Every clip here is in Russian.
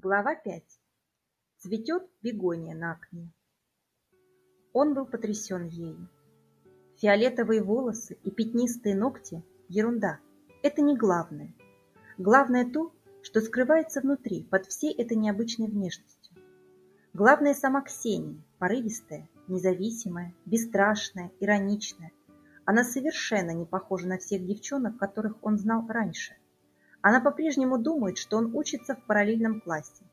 Глава 5. Цветет бегония на окне. Он был потрясен ею. Фиолетовые волосы и пятнистые ногти – ерунда. Это не главное. Главное то, что скрывается внутри, под всей этой необычной внешностью. Главное сама Ксения, порывистая, независимая, бесстрашная, ироничная. Она совершенно не похожа на всех девчонок, которых он знал раньше – она по-прежнему думает, что он учится в параллельном классе.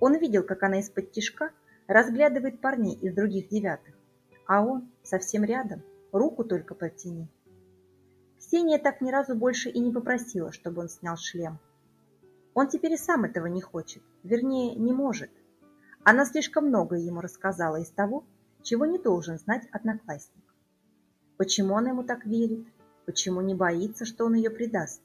Он видел, как она из-под тишка разглядывает парней из других девятых, а он совсем рядом, руку только протяни. Ксения так ни разу больше и не попросила, чтобы он снял шлем. Он теперь и сам этого не хочет, вернее, не может. Она слишком многое ему рассказала из того, чего не должен знать одноклассник. Почему она ему так верит? Почему не боится, что он ее предаст?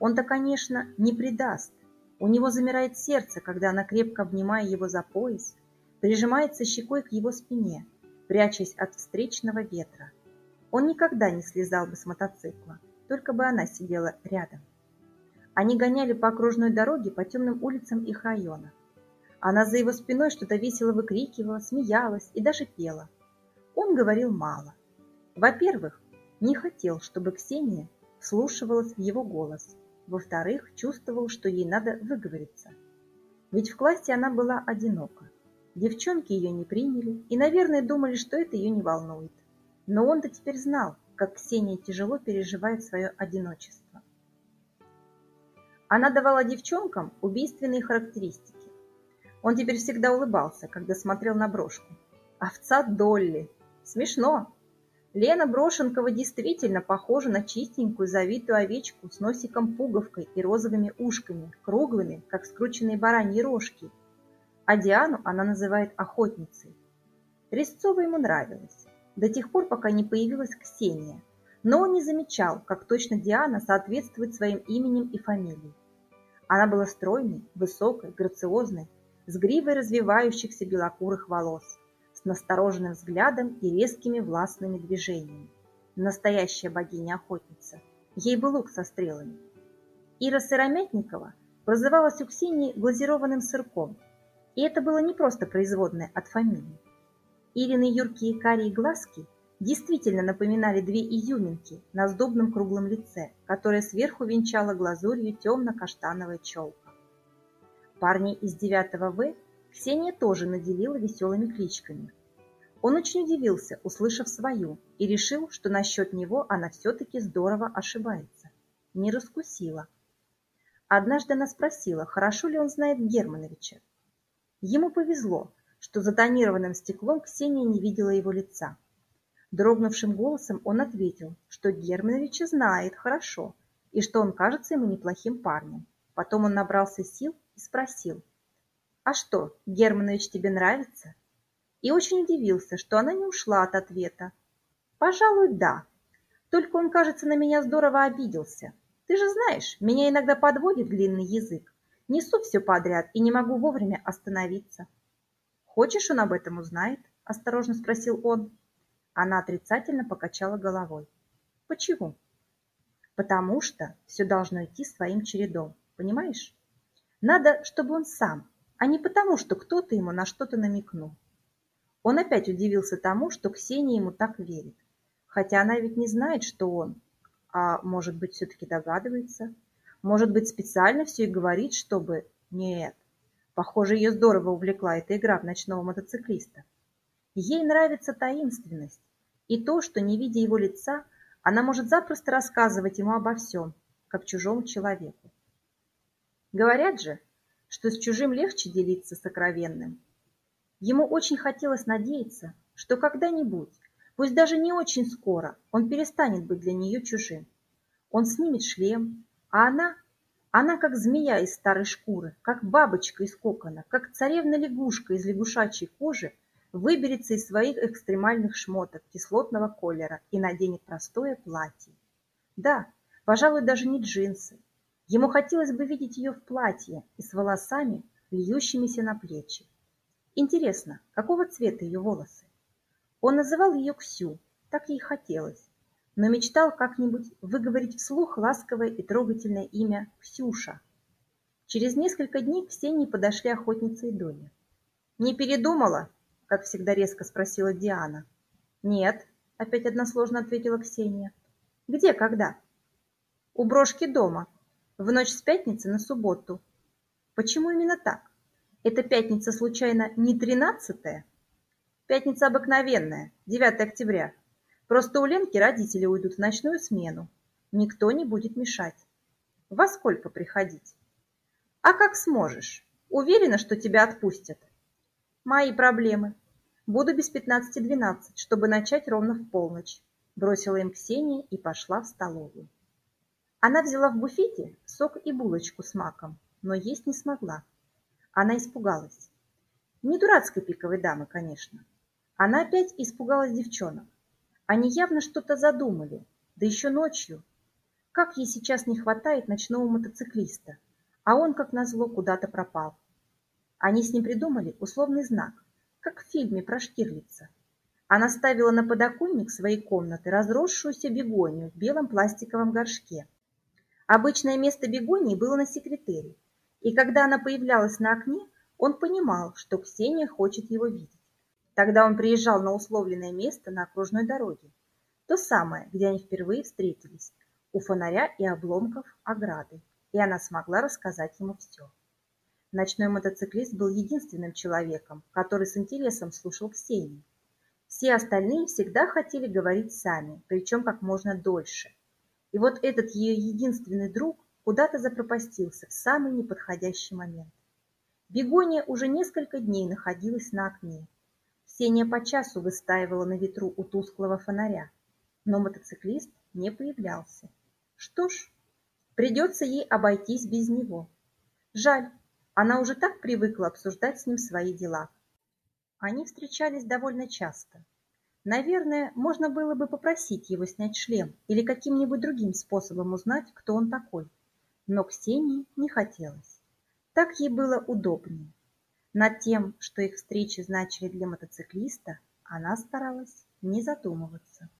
Он-то, конечно, не предаст. У него замирает сердце, когда она, крепко обнимая его за пояс, прижимается щекой к его спине, прячась от встречного ветра. Он никогда не слезал бы с мотоцикла, только бы она сидела рядом. Они гоняли по окружной дороге по темным улицам их района. Она за его спиной что-то весело выкрикивала, смеялась и даже пела. Он говорил мало. Во-первых, не хотел, чтобы Ксения вслушивалась в его голос – во-вторых, чувствовал, что ей надо выговориться. Ведь в классе она была одинока. Девчонки ее не приняли и, наверное, думали, что это ее не волнует. Но он-то теперь знал, как Ксения тяжело переживает свое одиночество. Она давала девчонкам убийственные характеристики. Он теперь всегда улыбался, когда смотрел на брошку. Овца Долли. Смешно, Лена Брошенкова действительно похожа на чистенькую завитую овечку с носиком-пуговкой и розовыми ушками, круглыми, как скрученные бараньи рожки. А Диану она называет охотницей. Резцова ему нравилась, до тех пор, пока не появилась Ксения. Но он не замечал, как точно Диана соответствует своим именем и фамилии. Она была стройной, высокой, грациозной, с гривой развивающихся белокурых волос с настороженным взглядом и резкими властными движениями. Настоящая богиня-охотница. Ей был лук со стрелами. Ира Сыромятникова прозывалась у Ксении глазированным сырком, и это было не просто производное от фамилии. Ирины юркие карие глазки действительно напоминали две изюминки на сдобном круглом лице, которое сверху венчала глазурью темно-каштановая челка. Парни из 9 В Ксения тоже наделила веселыми кличками. Он очень удивился, услышав свою, и решил, что насчет него она все-таки здорово ошибается. Не раскусила. Однажды она спросила, хорошо ли он знает Германовича. Ему повезло, что за тонированным стеклом Ксения не видела его лица. Дрогнувшим голосом он ответил, что Германовича знает хорошо и что он кажется ему неплохим парнем. Потом он набрался сил и спросил, «А что, Германович тебе нравится?» И очень удивился, что она не ушла от ответа. «Пожалуй, да. Только он, кажется, на меня здорово обиделся. Ты же знаешь, меня иногда подводит длинный язык. Несу все подряд и не могу вовремя остановиться». «Хочешь, он об этом узнает?» – осторожно спросил он. Она отрицательно покачала головой. «Почему?» «Потому что все должно идти своим чередом, понимаешь? Надо, чтобы он сам, а не потому, что кто-то ему на что-то намекнул. Он опять удивился тому, что Ксения ему так верит. Хотя она ведь не знает, что он, а может быть, все-таки догадывается. Может быть, специально все и говорит, чтобы... Нет, похоже, ее здорово увлекла эта игра в ночного мотоциклиста. Ей нравится таинственность и то, что, не видя его лица, она может запросто рассказывать ему обо всем, как чужому человеку. Говорят же, что с чужим легче делиться сокровенным. Ему очень хотелось надеяться, что когда-нибудь, пусть даже не очень скоро, он перестанет быть для нее чужим. Он снимет шлем, а она, она как змея из старой шкуры, как бабочка из кокона, как царевна-лягушка из лягушачьей кожи, выберется из своих экстремальных шмоток кислотного колера и наденет простое платье. Да, пожалуй, даже не джинсы, Ему хотелось бы видеть ее в платье и с волосами, льющимися на плечи. Интересно, какого цвета ее волосы? Он называл ее Ксю, так ей хотелось, но мечтал как-нибудь выговорить вслух ласковое и трогательное имя Ксюша. Через несколько дней к Ксении подошли охотница и Доля. «Не передумала?» – как всегда резко спросила Диана. «Нет», – опять односложно ответила Ксения. «Где, когда?» «У брошки дома. В ночь с пятницы на субботу». «Почему именно так? Эта пятница, случайно, не тринадцатая?» «Пятница обыкновенная, 9 октября. Просто у Ленки родители уйдут в ночную смену. Никто не будет мешать. Во сколько приходить?» А как сможешь? Уверена, что тебя отпустят? Мои проблемы. Буду без пятнадцати двенадцать, чтобы начать ровно в полночь. Бросила им Ксения и пошла в столовую. Она взяла в буфете сок и булочку с маком, но есть не смогла. Она испугалась. Не дурацкой пиковой дамы, конечно. Она опять испугалась девчонок. Они явно что-то задумали, да еще ночью. Как ей сейчас не хватает ночного мотоциклиста а он, как назло, куда-то пропал. Они с ним придумали условный знак, как в фильме про Штирлица. Она ставила на подоконник своей комнаты разросшуюся бегонию в белом пластиковом горшке. Обычное место бегонии было на секретере, и когда она появлялась на окне, он понимал, что Ксения хочет его видеть. Тогда он приезжал на условленное место на окружной дороге, то самое, где они впервые встретились, у фонаря и обломков ограды и она смогла рассказать ему все. Ночной мотоциклист был единственным человеком, который с интересом слушал Ксению. Все остальные всегда хотели говорить сами, причем как можно дольше. И вот этот ее единственный друг куда-то запропастился в самый неподходящий момент. Бегония уже несколько дней находилась на окне. Ксения по часу выстаивала на ветру у тусклого фонаря, но мотоциклист не появлялся. Что ж, Придется ей обойтись без него. Жаль, она уже так привыкла обсуждать с ним свои дела. Они встречались довольно часто. Наверное, можно было бы попросить его снять шлем или каким-нибудь другим способом узнать, кто он такой. Но Ксении не хотелось. Так ей было удобнее. Над тем, что их встречи значили для мотоциклиста, она старалась не задумываться.